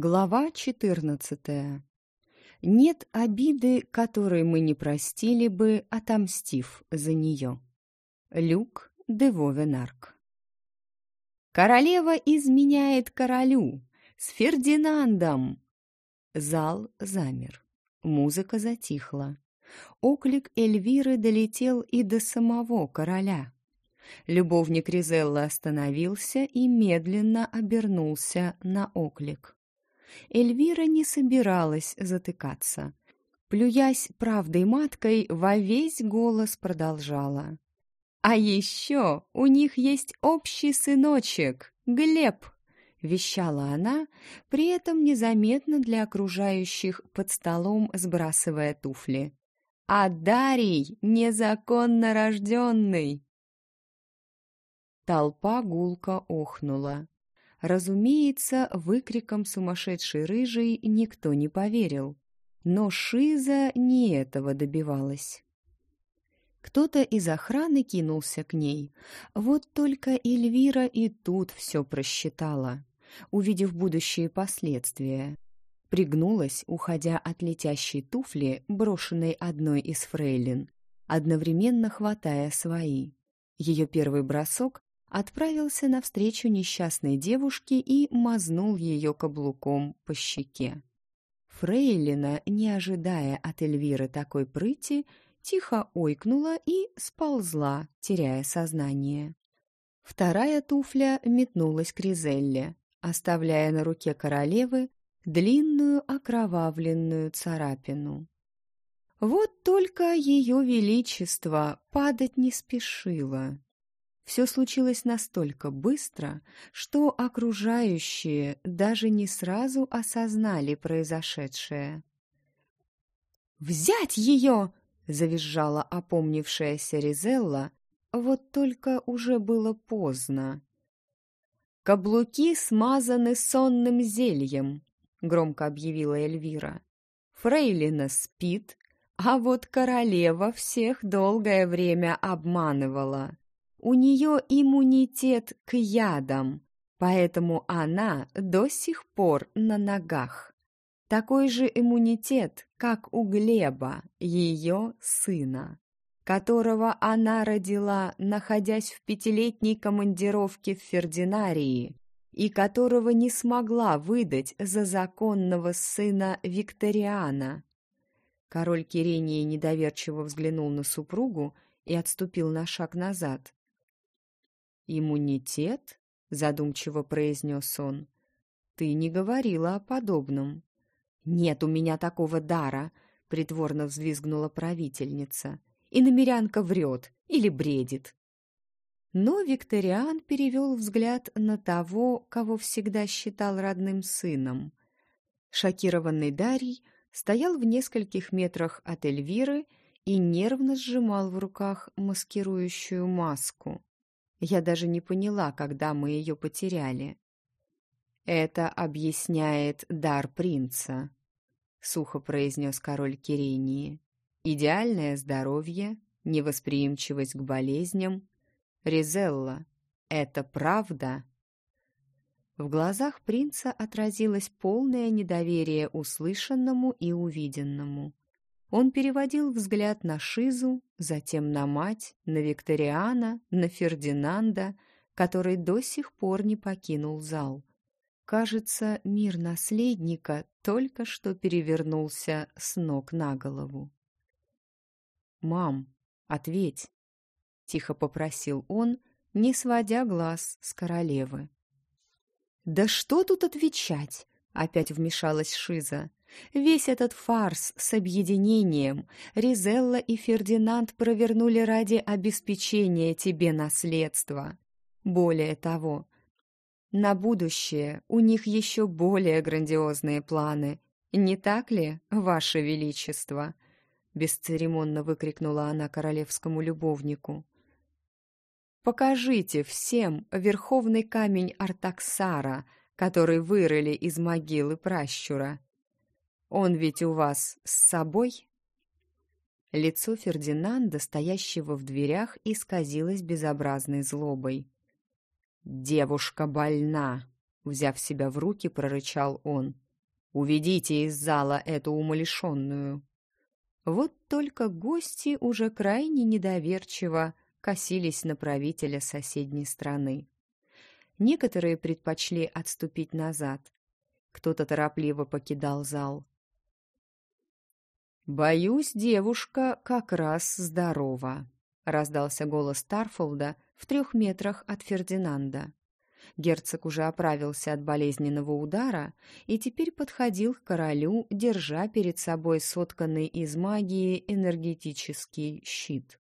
Глава 14. Нет обиды, которой мы не простили бы, отомстив за нее. Люк де Вовенарк. Королева изменяет королю с Фердинандом. Зал замер. Музыка затихла. Оклик Эльвиры долетел и до самого короля. Любовник Ризелла остановился и медленно обернулся на оклик. Эльвира не собиралась затыкаться. Плюясь правдой маткой, во весь голос продолжала. «А еще у них есть общий сыночек, Глеб!» — вещала она, при этом незаметно для окружающих под столом сбрасывая туфли. «А Дарий незаконно рожденный!» Толпа гулко охнула. Разумеется, выкриком сумасшедшей рыжей никто не поверил. Но Шиза не этого добивалась. Кто-то из охраны кинулся к ней. Вот только Эльвира и тут все просчитала, увидев будущие последствия. Пригнулась, уходя от летящей туфли, брошенной одной из фрейлин, одновременно хватая свои. Ее первый бросок отправился навстречу несчастной девушке и мазнул ее каблуком по щеке. Фрейлина, не ожидая от Эльвиры такой прыти, тихо ойкнула и сползла, теряя сознание. Вторая туфля метнулась к Ризелле, оставляя на руке королевы длинную окровавленную царапину. Вот только ее величество падать не спешило. Все случилось настолько быстро, что окружающие даже не сразу осознали произошедшее. «Взять ее!» — завизжала опомнившаяся Ризелла, вот только уже было поздно. «Каблуки смазаны сонным зельем», — громко объявила Эльвира. «Фрейлина спит, а вот королева всех долгое время обманывала. У нее иммунитет к ядам, поэтому она до сих пор на ногах. Такой же иммунитет, как у Глеба, ее сына, которого она родила, находясь в пятилетней командировке в Фердинарии, и которого не смогла выдать за законного сына Викториана. Король Кирении недоверчиво взглянул на супругу и отступил на шаг назад. «Иммунитет?» — задумчиво произнес он. «Ты не говорила о подобном». «Нет у меня такого дара!» — притворно взвизгнула правительница. «И намерянка врет или бредит». Но Викториан перевел взгляд на того, кого всегда считал родным сыном. Шокированный Дарий стоял в нескольких метрах от Эльвиры и нервно сжимал в руках маскирующую маску. Я даже не поняла, когда мы ее потеряли. «Это объясняет дар принца», — сухо произнес король Кирении. «Идеальное здоровье, невосприимчивость к болезням. Ризелла, это правда?» В глазах принца отразилось полное недоверие услышанному и увиденному. Он переводил взгляд на Шизу, затем на мать, на Викториана, на Фердинанда, который до сих пор не покинул зал. Кажется, мир наследника только что перевернулся с ног на голову. «Мам, ответь!» — тихо попросил он, не сводя глаз с королевы. «Да что тут отвечать?» — опять вмешалась Шиза. Весь этот фарс с объединением Ризелла и Фердинанд провернули ради обеспечения тебе наследства. Более того, на будущее у них еще более грандиозные планы. Не так ли, Ваше Величество?» Бесцеремонно выкрикнула она королевскому любовнику. «Покажите всем верховный камень Артаксара, который вырыли из могилы пращура». Он ведь у вас с собой?» Лицо Фердинанда, стоящего в дверях, исказилось безобразной злобой. «Девушка больна!» — взяв себя в руки, прорычал он. Уведите из зала эту умалишенную!» Вот только гости уже крайне недоверчиво косились на правителя соседней страны. Некоторые предпочли отступить назад. Кто-то торопливо покидал зал. «Боюсь, девушка как раз здорова», — раздался голос Тарфолда в трех метрах от Фердинанда. Герцог уже оправился от болезненного удара и теперь подходил к королю, держа перед собой сотканный из магии энергетический щит.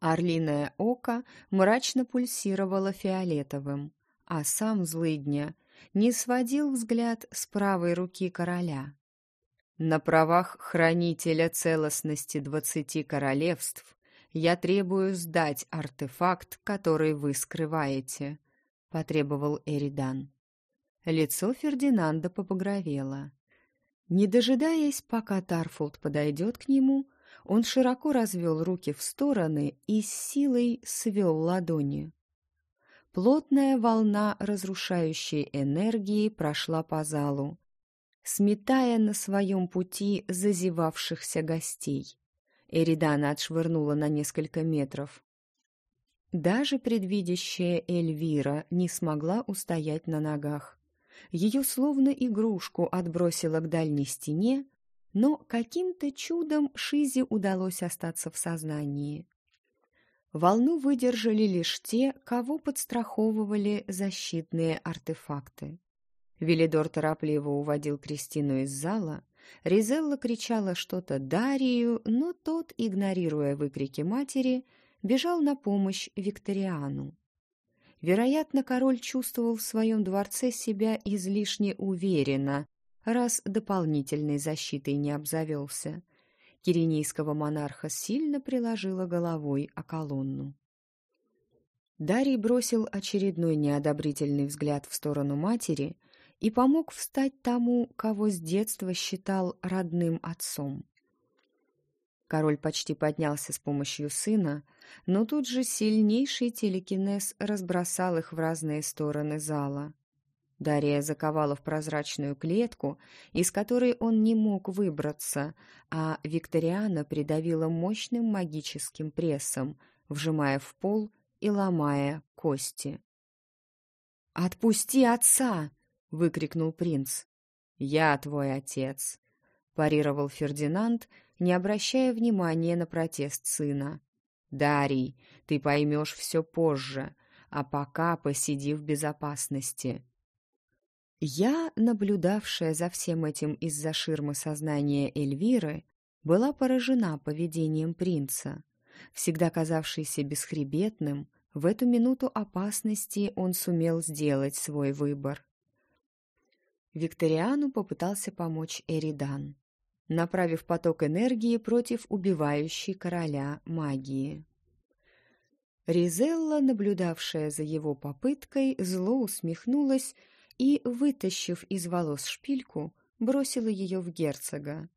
Орлиное око мрачно пульсировало фиолетовым, а сам злыдня не сводил взгляд с правой руки короля. «На правах хранителя целостности двадцати королевств я требую сдать артефакт, который вы скрываете», — потребовал Эридан. Лицо Фердинанда побагровело. Не дожидаясь, пока Тарфолд подойдет к нему, он широко развел руки в стороны и с силой свел ладони. Плотная волна разрушающей энергии прошла по залу, сметая на своем пути зазевавшихся гостей. Эридана отшвырнула на несколько метров. Даже предвидящая Эльвира не смогла устоять на ногах. Ее словно игрушку отбросило к дальней стене, но каким-то чудом Шизе удалось остаться в сознании. Волну выдержали лишь те, кого подстраховывали защитные артефакты. Велидор торопливо уводил Кристину из зала, Ризелла кричала что-то Дарию, но тот, игнорируя выкрики матери, бежал на помощь Викториану. Вероятно, король чувствовал в своем дворце себя излишне уверенно, раз дополнительной защитой не обзавелся. Киренийского монарха сильно приложила головой о колонну. Дарий бросил очередной неодобрительный взгляд в сторону матери и помог встать тому, кого с детства считал родным отцом. Король почти поднялся с помощью сына, но тут же сильнейший телекинез разбросал их в разные стороны зала. Дарья заковала в прозрачную клетку, из которой он не мог выбраться, а Викториана придавила мощным магическим прессом, вжимая в пол и ломая кости. «Отпусти отца!» — выкрикнул принц. «Я твой отец!» — парировал Фердинанд, не обращая внимания на протест сына. «Дарий, ты поймешь все позже, а пока посиди в безопасности». Я, наблюдавшая за всем этим из-за ширмы сознания Эльвиры, была поражена поведением принца. Всегда казавшийся бесхребетным, в эту минуту опасности он сумел сделать свой выбор. Викториану попытался помочь Эридан направив поток энергии против убивающей короля магии. Ризелла, наблюдавшая за его попыткой, зло усмехнулась и, вытащив из волос шпильку, бросила ее в герцога.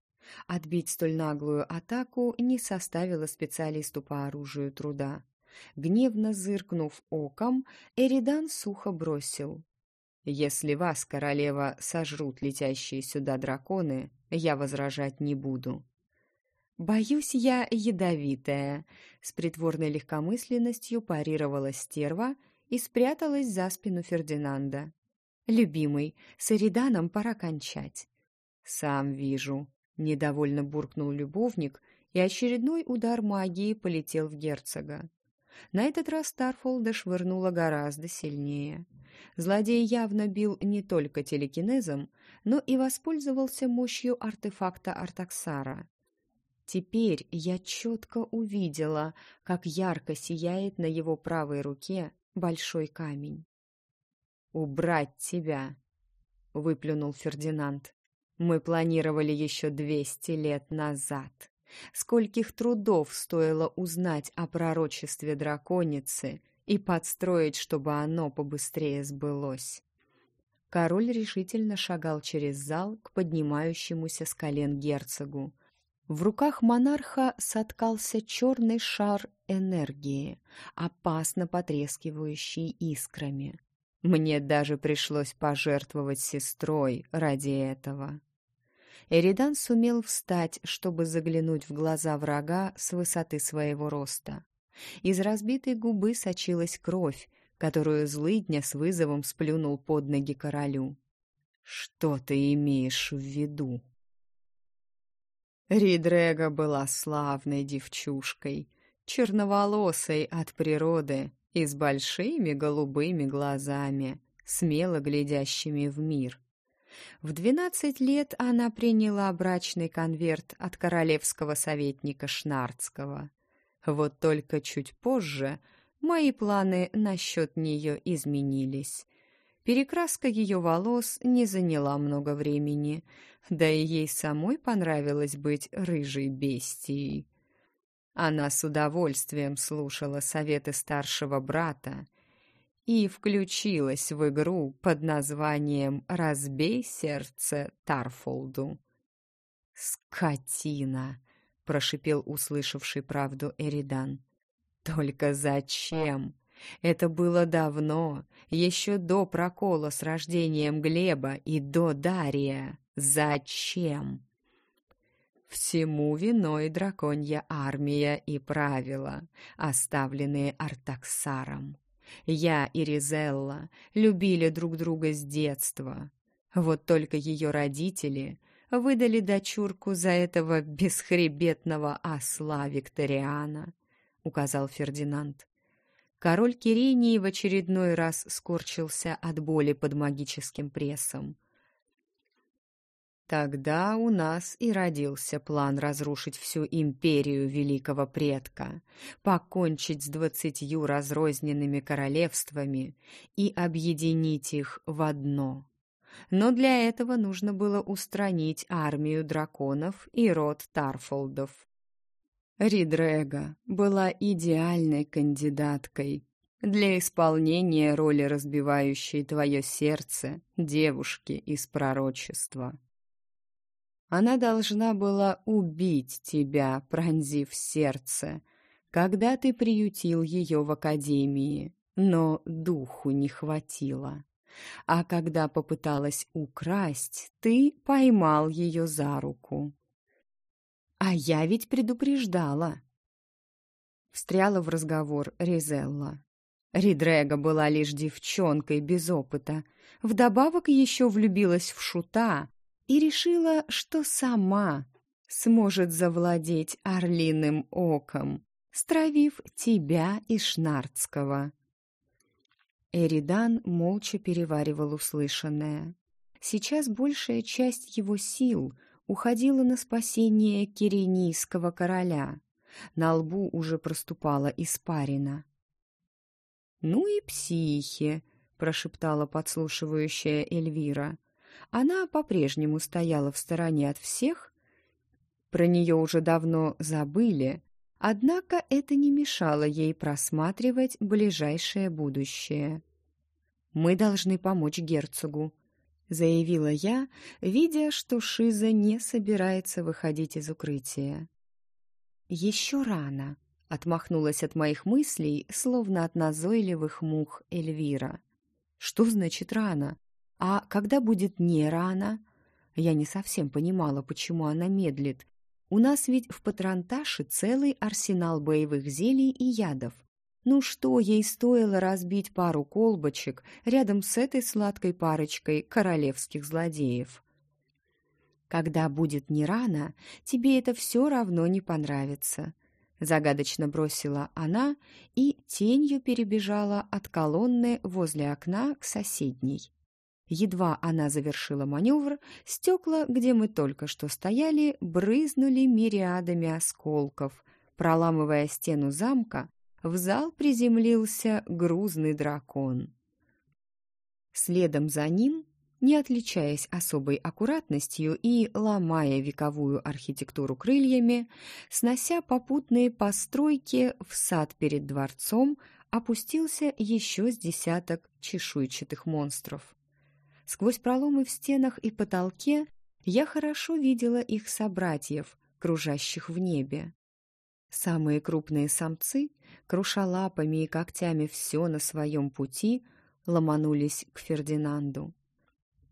Отбить столь наглую атаку не составило специалисту по оружию труда. Гневно зыркнув оком, Эридан сухо бросил. «Если вас, королева, сожрут летящие сюда драконы, я возражать не буду. «Боюсь, я ядовитая», — с притворной легкомысленностью парировала стерва и спряталась за спину Фердинанда. «Любимый, с Эриданом пора кончать». «Сам вижу», — недовольно буркнул любовник, и очередной удар магии полетел в герцога. На этот раз Старфолда швырнула гораздо сильнее. Злодей явно бил не только телекинезом, но и воспользовался мощью артефакта Артаксара. Теперь я четко увидела, как ярко сияет на его правой руке большой камень. «Убрать тебя!» — выплюнул Фердинанд. «Мы планировали еще двести лет назад. Скольких трудов стоило узнать о пророчестве драконицы и подстроить, чтобы оно побыстрее сбылось. Король решительно шагал через зал к поднимающемуся с колен герцогу. В руках монарха соткался черный шар энергии, опасно потрескивающий искрами. Мне даже пришлось пожертвовать сестрой ради этого. Эридан сумел встать, чтобы заглянуть в глаза врага с высоты своего роста. Из разбитой губы сочилась кровь, которую злыдня с вызовом сплюнул под ноги королю. «Что ты имеешь в виду?» Ридрега была славной девчушкой, черноволосой от природы и с большими голубыми глазами, смело глядящими в мир. В двенадцать лет она приняла брачный конверт от королевского советника Шнардского. Вот только чуть позже мои планы насчет нее изменились. Перекраска ее волос не заняла много времени, да и ей самой понравилось быть рыжей бестией. Она с удовольствием слушала советы старшего брата и включилась в игру под названием «Разбей сердце Тарфолду». «Скотина!» — прошипел услышавший правду Эридан. «Только зачем? Это было давно, еще до прокола с рождением Глеба и до Дария. Зачем?» Всему виной драконья армия и правила, оставленные Артаксаром. Я и Ризелла любили друг друга с детства. Вот только ее родители выдали дочурку за этого бесхребетного осла Викториана, указал Фердинанд. Король Кирении в очередной раз скорчился от боли под магическим прессом. Тогда у нас и родился план разрушить всю империю великого предка, покончить с двадцатью разрозненными королевствами и объединить их в одно. Но для этого нужно было устранить армию драконов и род Тарфолдов. Ридрега была идеальной кандидаткой для исполнения роли разбивающей твое сердце девушки из пророчества. Она должна была убить тебя, пронзив сердце, когда ты приютил ее в академии, но духу не хватило. А когда попыталась украсть, ты поймал ее за руку. А я ведь предупреждала. Встряла в разговор Ризелла. Ридрега была лишь девчонкой без опыта. Вдобавок еще влюбилась в шута, и решила, что сама сможет завладеть орлиным оком, стравив тебя и Шнардского. Эридан молча переваривал услышанное. Сейчас большая часть его сил уходила на спасение киренийского короля. На лбу уже проступала испарина. «Ну и психи!» — прошептала подслушивающая Эльвира — она по-прежнему стояла в стороне от всех. Про нее уже давно забыли, однако это не мешало ей просматривать ближайшее будущее. «Мы должны помочь герцогу», — заявила я, видя, что Шиза не собирается выходить из укрытия. «Еще рано», — отмахнулась от моих мыслей, словно от назойливых мух Эльвира. «Что значит рано? А когда будет не рано? Я не совсем понимала, почему она медлит. У нас ведь в Патронташе целый арсенал боевых зелий и ядов. Ну что ей стоило разбить пару колбочек рядом с этой сладкой парочкой королевских злодеев? Когда будет не рано, тебе это все равно не понравится. Загадочно бросила она и тенью перебежала от колонны возле окна к соседней. Едва она завершила маневр, стекла, где мы только что стояли, брызнули мириадами осколков. Проламывая стену замка, в зал приземлился грузный дракон. Следом за ним, не отличаясь особой аккуратностью и ломая вековую архитектуру крыльями, снося попутные постройки в сад перед дворцом, опустился еще с десяток чешуйчатых монстров. Сквозь проломы в стенах и потолке я хорошо видела их собратьев, кружащих в небе. Самые крупные самцы, круша лапами и когтями все на своем пути, ломанулись к Фердинанду.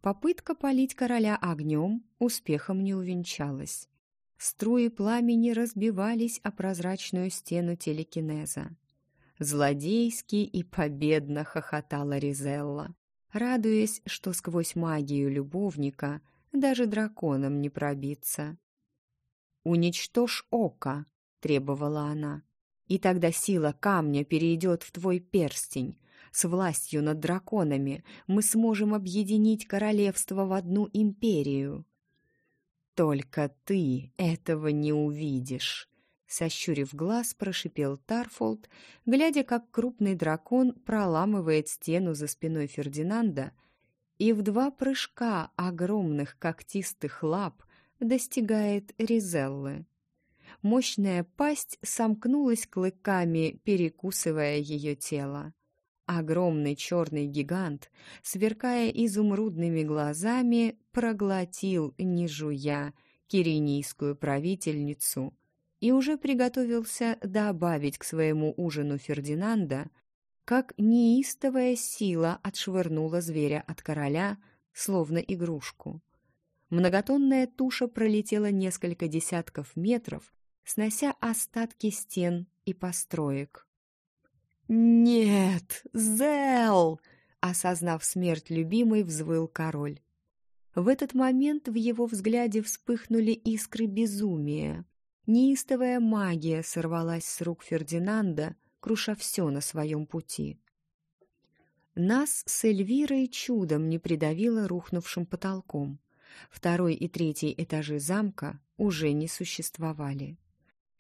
Попытка полить короля огнем успехом не увенчалась. Струи пламени разбивались о прозрачную стену телекинеза. Злодейски и победно хохотала Ризелла, радуясь, что сквозь магию любовника даже драконам не пробиться. «Уничтожь око!» — требовала она. «И тогда сила камня перейдет в твой перстень. С властью над драконами мы сможем объединить королевство в одну империю». «Только ты этого не увидишь!» Сощурив глаз, прошипел Тарфолд, глядя, как крупный дракон проламывает стену за спиной Фердинанда и в два прыжка огромных когтистых лап достигает Ризеллы. Мощная пасть сомкнулась клыками, перекусывая ее тело. Огромный черный гигант, сверкая изумрудными глазами, проглотил, не жуя, киренийскую правительницу и уже приготовился добавить к своему ужину Фердинанда, как неистовая сила отшвырнула зверя от короля, словно игрушку. Многотонная туша пролетела несколько десятков метров, снося остатки стен и построек. «Нет, Зел!» — осознав смерть любимой, взвыл король. В этот момент в его взгляде вспыхнули искры безумия. Неистовая магия сорвалась с рук Фердинанда, круша все на своем пути. Нас с Эльвирой чудом не придавило рухнувшим потолком. Второй и третий этажи замка уже не существовали.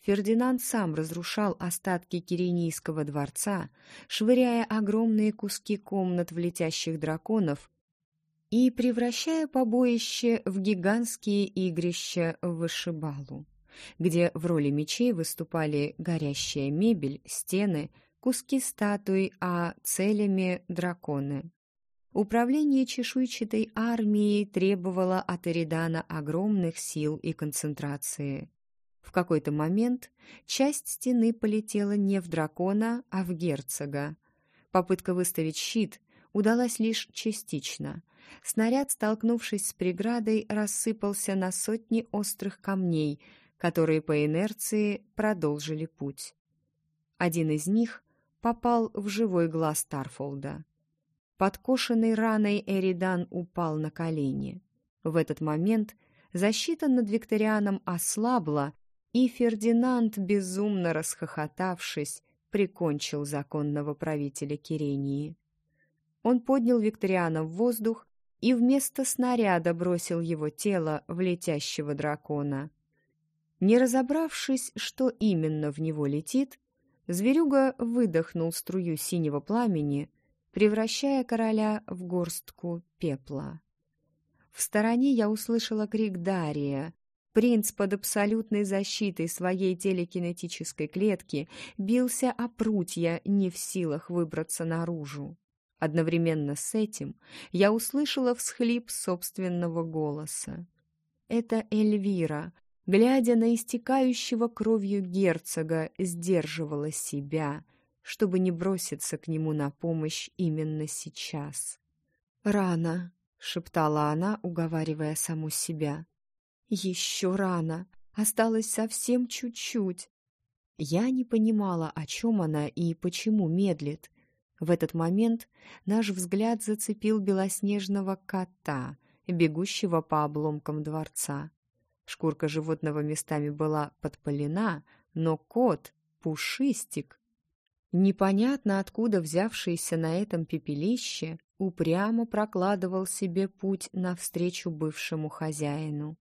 Фердинанд сам разрушал остатки Киренийского дворца, швыряя огромные куски комнат в летящих драконов и превращая побоище в гигантские игрища в вышибалу, где в роли мечей выступали горящая мебель, стены, куски статуй, а целями — драконы. Управление чешуйчатой армией требовало от Эридана огромных сил и концентрации. В какой-то момент часть стены полетела не в дракона, а в герцога. Попытка выставить щит удалась лишь частично. Снаряд, столкнувшись с преградой, рассыпался на сотни острых камней, которые по инерции продолжили путь. Один из них попал в живой глаз Тарфолда. Подкошенный раной Эридан упал на колени. В этот момент защита над Викторианом ослабла, и Фердинанд, безумно расхохотавшись, прикончил законного правителя Кирении. Он поднял Викториана в воздух и вместо снаряда бросил его тело в летящего дракона. Не разобравшись, что именно в него летит, зверюга выдохнул струю синего пламени, превращая короля в горстку пепла. В стороне я услышала крик Дария, Принц под абсолютной защитой своей телекинетической клетки бился о прутья, не в силах выбраться наружу. Одновременно с этим я услышала всхлип собственного голоса. Это Эльвира, глядя на истекающего кровью герцога, сдерживала себя, чтобы не броситься к нему на помощь именно сейчас. «Рано», — шептала она, уговаривая саму себя. Еще рано. Осталось совсем чуть-чуть. Я не понимала, о чем она и почему медлит. В этот момент наш взгляд зацепил белоснежного кота, бегущего по обломкам дворца. Шкурка животного местами была подпалена, но кот — пушистик. Непонятно откуда взявшийся на этом пепелище упрямо прокладывал себе путь навстречу бывшему хозяину.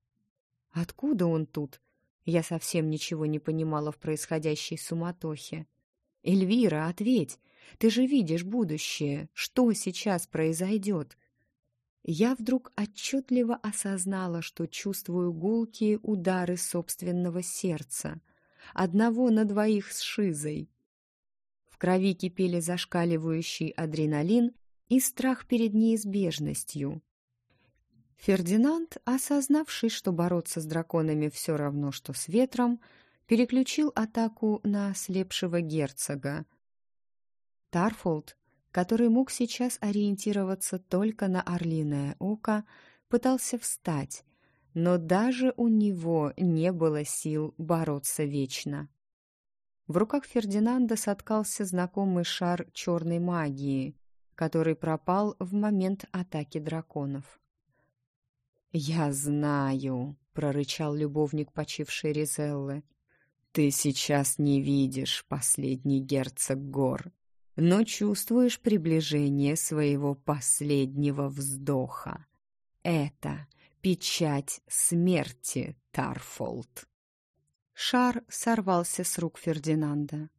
Откуда он тут? Я совсем ничего не понимала в происходящей суматохе. «Эльвира, ответь! Ты же видишь будущее! Что сейчас произойдет?» Я вдруг отчетливо осознала, что чувствую гулкие удары собственного сердца. Одного на двоих с шизой. В крови кипели зашкаливающий адреналин и страх перед неизбежностью. Фердинанд, осознавший, что бороться с драконами все равно, что с ветром, переключил атаку на ослепшего герцога. Тарфолд, который мог сейчас ориентироваться только на орлиное око, пытался встать, но даже у него не было сил бороться вечно. В руках Фердинанда соткался знакомый шар черной магии, который пропал в момент атаки драконов. «Я знаю», — прорычал любовник почившей Ризеллы. «Ты сейчас не видишь последний герцог гор, но чувствуешь приближение своего последнего вздоха. Это печать смерти, Тарфолд». Шар сорвался с рук Фердинанда.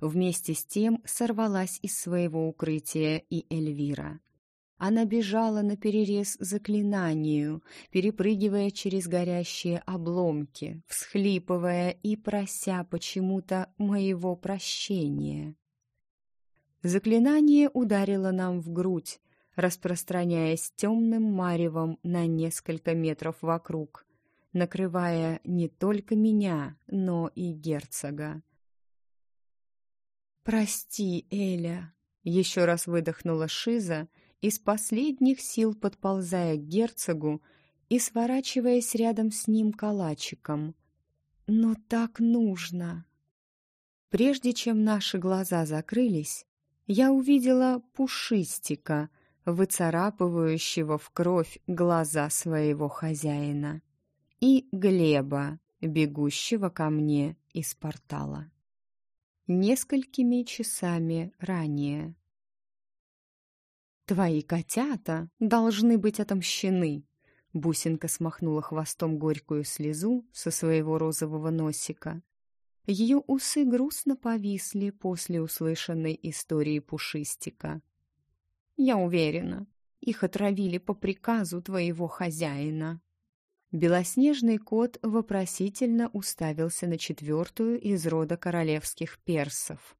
Вместе с тем сорвалась из своего укрытия и Эльвира. Она бежала на перерез заклинанию, перепрыгивая через горящие обломки, всхлипывая и прося почему-то моего прощения. Заклинание ударило нам в грудь, распространяясь темным маревом на несколько метров вокруг, накрывая не только меня, но и герцога. «Прости, Эля!» — еще раз выдохнула Шиза — из последних сил подползая к герцогу и сворачиваясь рядом с ним калачиком. «Но так нужно!» Прежде чем наши глаза закрылись, я увидела пушистика, выцарапывающего в кровь глаза своего хозяина, и Глеба, бегущего ко мне из портала. Несколькими часами ранее. «Твои котята должны быть отомщены!» Бусинка смахнула хвостом горькую слезу со своего розового носика. Ее усы грустно повисли после услышанной истории Пушистика. «Я уверена, их отравили по приказу твоего хозяина». Белоснежный кот вопросительно уставился на четвертую из рода королевских персов.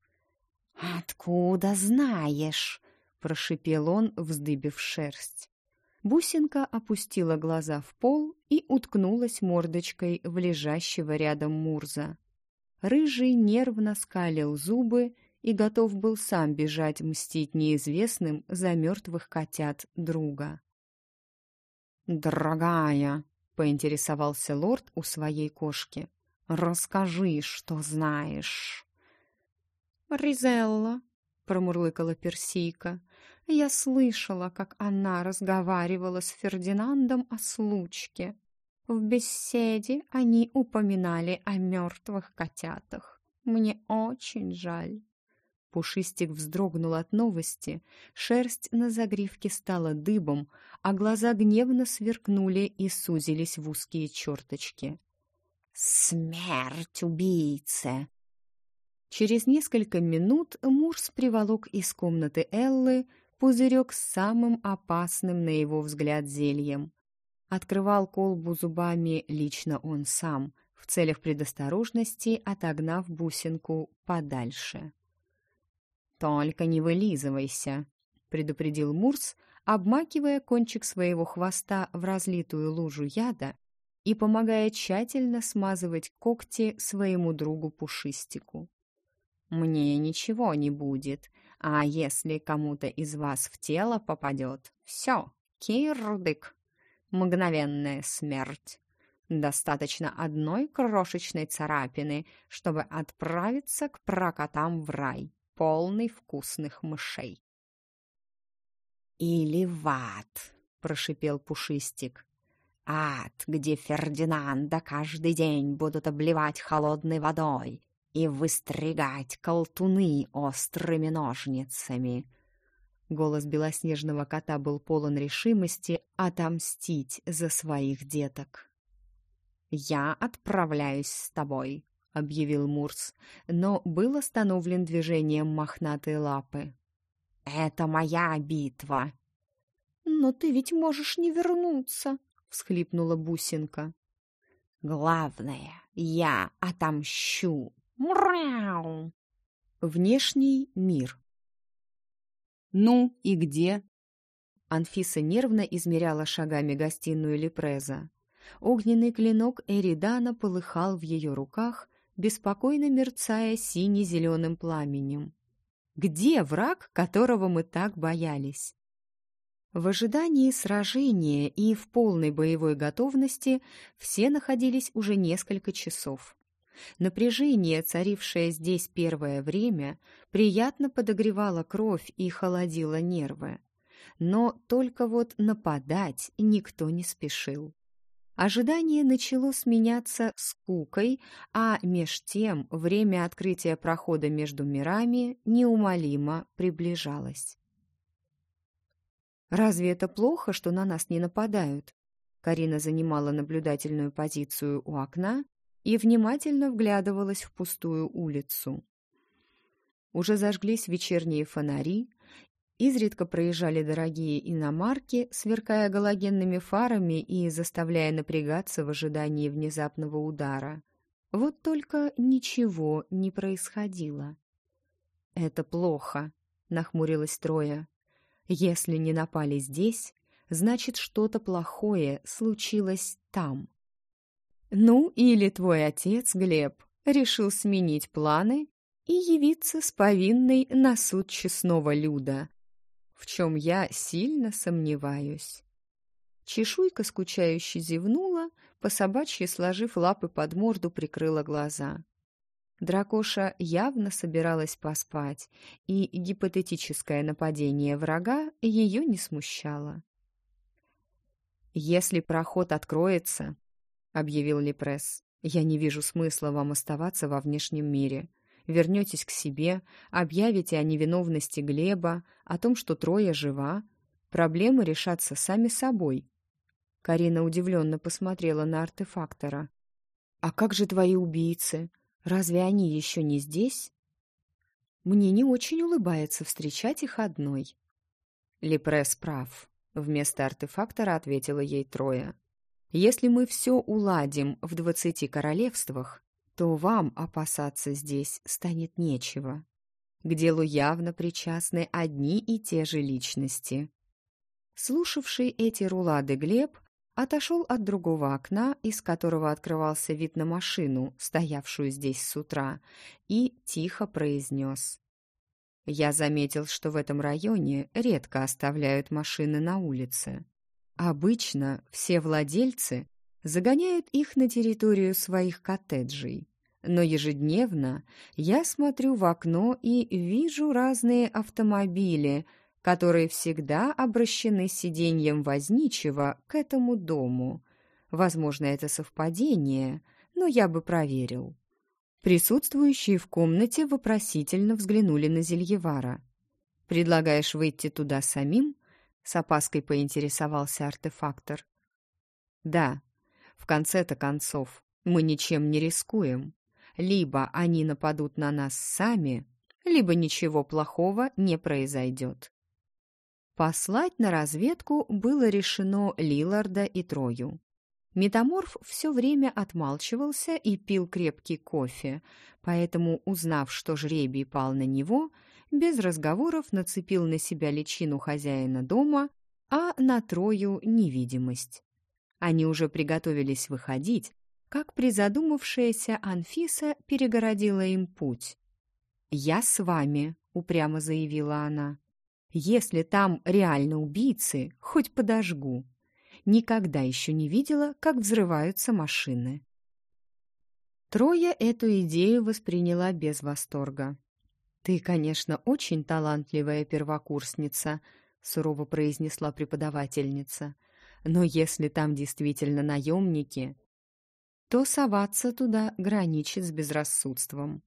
«Откуда знаешь?» прошипел он, вздыбив шерсть. Бусинка опустила глаза в пол и уткнулась мордочкой в лежащего рядом Мурза. Рыжий нервно скалил зубы и готов был сам бежать мстить неизвестным за мертвых котят друга. «Дорогая», — поинтересовался лорд у своей кошки, — «расскажи, что знаешь». «Ризелла», — промурлыкала Персийка, я слышала, как она разговаривала с Фердинандом о случке. В беседе они упоминали о мертвых котятах. Мне очень жаль. Пушистик вздрогнул от новости, шерсть на загривке стала дыбом, а глаза гневно сверкнули и сузились в узкие черточки. «Смерть убийце!» Через несколько минут Мурс приволок из комнаты Эллы пузырек с самым опасным на его взгляд зельем. Открывал колбу зубами лично он сам, в целях предосторожности отогнав бусинку подальше. «Только не вылизывайся», — предупредил Мурс, обмакивая кончик своего хвоста в разлитую лужу яда и помогая тщательно смазывать когти своему другу Пушистику. «Мне ничего не будет, а если кому-то из вас в тело попадет, все, кирдык, мгновенная смерть. Достаточно одной крошечной царапины, чтобы отправиться к прокотам в рай, полный вкусных мышей. «Или в ад», — прошипел Пушистик. «Ад, где Фердинанда каждый день будут обливать холодной водой, и выстригать колтуны острыми ножницами. Голос белоснежного кота был полон решимости отомстить за своих деток. «Я отправляюсь с тобой», — объявил Мурс, но был остановлен движением мохнатой лапы. «Это моя битва!» «Но ты ведь можешь не вернуться!» — всхлипнула бусинка. «Главное, я отомщу Мряу! Внешний мир. «Ну и где?» Анфиса нервно измеряла шагами гостиную Лепреза. Огненный клинок Эридана полыхал в ее руках, беспокойно мерцая сине-зеленым пламенем. Где враг, которого мы так боялись? В ожидании сражения и в полной боевой готовности все находились уже несколько часов. Напряжение, царившее здесь первое время, приятно подогревало кровь и холодило нервы. Но только вот нападать никто не спешил. Ожидание начало сменяться скукой, а меж тем время открытия прохода между мирами неумолимо приближалось. «Разве это плохо, что на нас не нападают?» Карина занимала наблюдательную позицию у окна и внимательно вглядывалась в пустую улицу. Уже зажглись вечерние фонари, изредка проезжали дорогие иномарки, сверкая галогенными фарами и заставляя напрягаться в ожидании внезапного удара. Вот только ничего не происходило. «Это плохо», — нахмурилась Троя. «Если не напали здесь, значит, что-то плохое случилось там». Ну, или твой отец, Глеб, решил сменить планы и явиться с повинной на суд честного люда, в чем я сильно сомневаюсь. Чешуйка скучающе зевнула, по собачьи сложив лапы под морду, прикрыла глаза. Дракоша явно собиралась поспать, и гипотетическое нападение врага ее не смущало. «Если проход откроется, объявил Лепресс. «Я не вижу смысла вам оставаться во внешнем мире. Вернетесь к себе, объявите о невиновности Глеба, о том, что Троя жива. Проблемы решатся сами собой». Карина удивленно посмотрела на артефактора. «А как же твои убийцы? Разве они еще не здесь?» «Мне не очень улыбается встречать их одной». Лепресс прав. Вместо артефактора ответила ей Троя. Если мы все уладим в двадцати королевствах, то вам опасаться здесь станет нечего. К делу явно причастны одни и те же личности. Слушавший эти рулады Глеб отошел от другого окна, из которого открывался вид на машину, стоявшую здесь с утра, и тихо произнес. «Я заметил, что в этом районе редко оставляют машины на улице. Обычно все владельцы загоняют их на территорию своих коттеджей. Но ежедневно я смотрю в окно и вижу разные автомобили, которые всегда обращены сиденьем возничего к этому дому. Возможно, это совпадение, но я бы проверил. Присутствующие в комнате вопросительно взглянули на Зельевара. «Предлагаешь выйти туда самим?» С опаской поинтересовался артефактор. Да, в конце-то концов мы ничем не рискуем. Либо они нападут на нас сами, либо ничего плохого не произойдет. Послать на разведку было решено Лиларда и Трою. Метаморф все время отмалчивался и пил крепкий кофе, поэтому, узнав, что жребий пал на него, без разговоров нацепил на себя личину хозяина дома, а на Трою — невидимость. Они уже приготовились выходить, как призадумавшаяся Анфиса перегородила им путь. «Я с вами», — упрямо заявила она. «Если там реально убийцы, хоть подожгу. Никогда еще не видела, как взрываются машины». Троя эту идею восприняла без восторга. «Ты, конечно, очень талантливая первокурсница», — сурово произнесла преподавательница. «Но если там действительно наемники, то соваться туда граничит с безрассудством.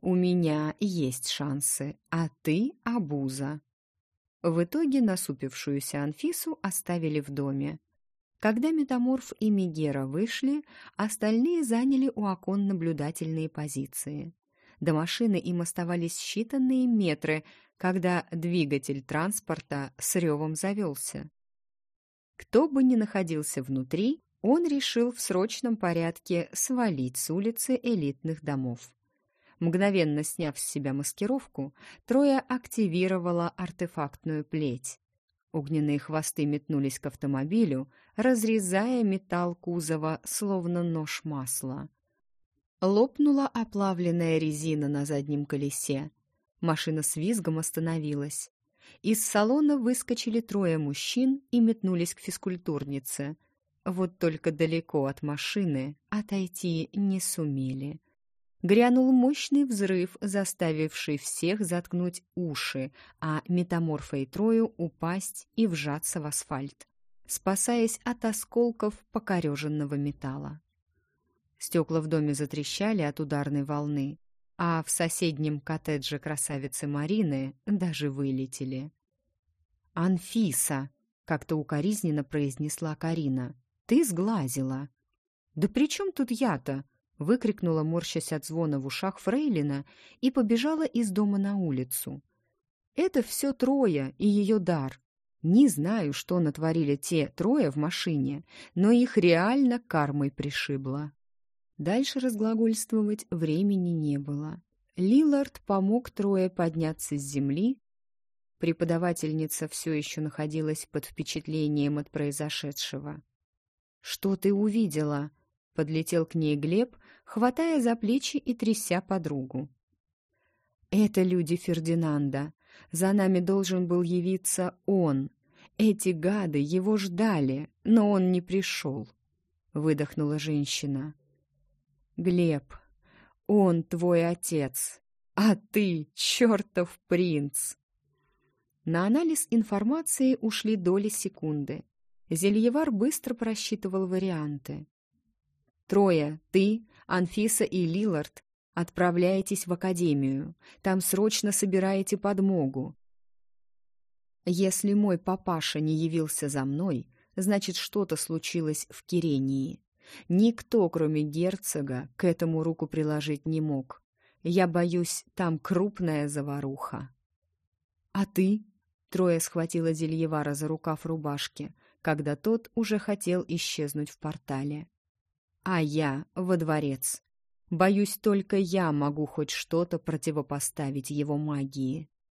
У меня есть шансы, а ты — обуза». В итоге насупившуюся Анфису оставили в доме. Когда Метаморф и Мегера вышли, остальные заняли у окон наблюдательные позиции. До машины им оставались считанные метры, когда двигатель транспорта с ревом завелся. Кто бы ни находился внутри, он решил в срочном порядке свалить с улицы элитных домов. Мгновенно сняв с себя маскировку, Троя активировала артефактную плеть. Огненные хвосты метнулись к автомобилю, разрезая металл кузова, словно нож масла. Лопнула оплавленная резина на заднем колесе. Машина с визгом остановилась. Из салона выскочили трое мужчин и метнулись к физкультурнице. Вот только далеко от машины отойти не сумели. Грянул мощный взрыв, заставивший всех заткнуть уши, а метаморфа и Трою упасть и вжаться в асфальт, спасаясь от осколков покореженного металла. Стекла в доме затрещали от ударной волны, а в соседнем коттедже красавицы Марины даже вылетели. «Анфиса!» — как-то укоризненно произнесла Карина. «Ты сглазила!» «Да при чем тут я-то?» — выкрикнула, морщась от звона в ушах Фрейлина, и побежала из дома на улицу. «Это все трое и ее дар. Не знаю, что натворили те трое в машине, но их реально кармой пришибло». Дальше разглагольствовать времени не было. Лилард помог Трое подняться с земли. Преподавательница все еще находилась под впечатлением от произошедшего. «Что ты увидела?» — подлетел к ней Глеб, хватая за плечи и тряся подругу. «Это люди Фердинанда. За нами должен был явиться он. Эти гады его ждали, но он не пришел», — выдохнула женщина. Глеб, он твой отец, а ты чертов принц. На анализ информации ушли доли секунды. Зельевар быстро просчитывал варианты. Трое, ты, Анфиса и Лилард, отправляетесь в академию. Там срочно собираете подмогу. Если мой папаша не явился за мной, значит, что-то случилось в Кирении. Никто, кроме герцога, к этому руку приложить не мог. Я боюсь, там крупная заваруха. «А ты?» — Трое схватила Зельевара за рукав рубашки, когда тот уже хотел исчезнуть в портале. «А я во дворец. Боюсь, только я могу хоть что-то противопоставить его магии».